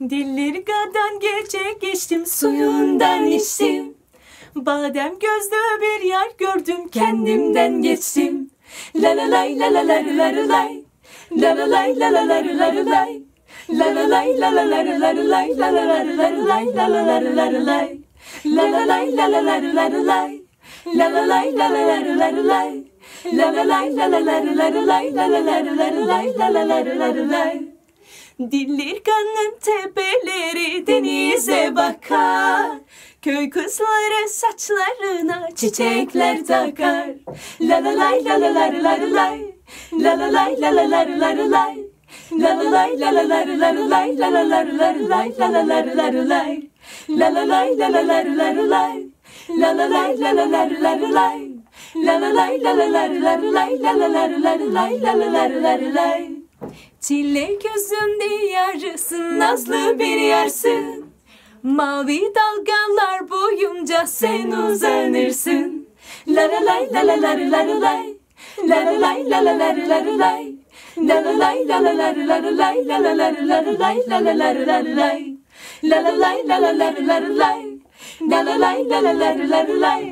Dillirga'dan gece geçtim suyundan içtim Badem gözlü bir yer gördüm kendimden geçtim La la lay la la la la la lay La la lay la la la la la lay La la lay la la la la la lay La la la la la lay La la la la la lay La la lay la la la la la lay La la lay la la la la la lay La la lay la la la la la lay La la la la la lay La la la la la lay Dillirgan'ın tepeleri denize bakar Köy kızları saçlarına çiçekler takar La la lay la la la la la lay La la lay la la la la la lay La la lay la la la la la lay La la la la la lay La la la la la lay La la lay la la la la la lay La la lay la la la la la lay La la lay la la la la la lay La la la la la lay La la la la la lay Çile gözümde yarısın Nazlı bir yarsın Mavi dalgalar boyunca sen uzanırsın La la lay la la la la la lay La la lay la la la la la lay La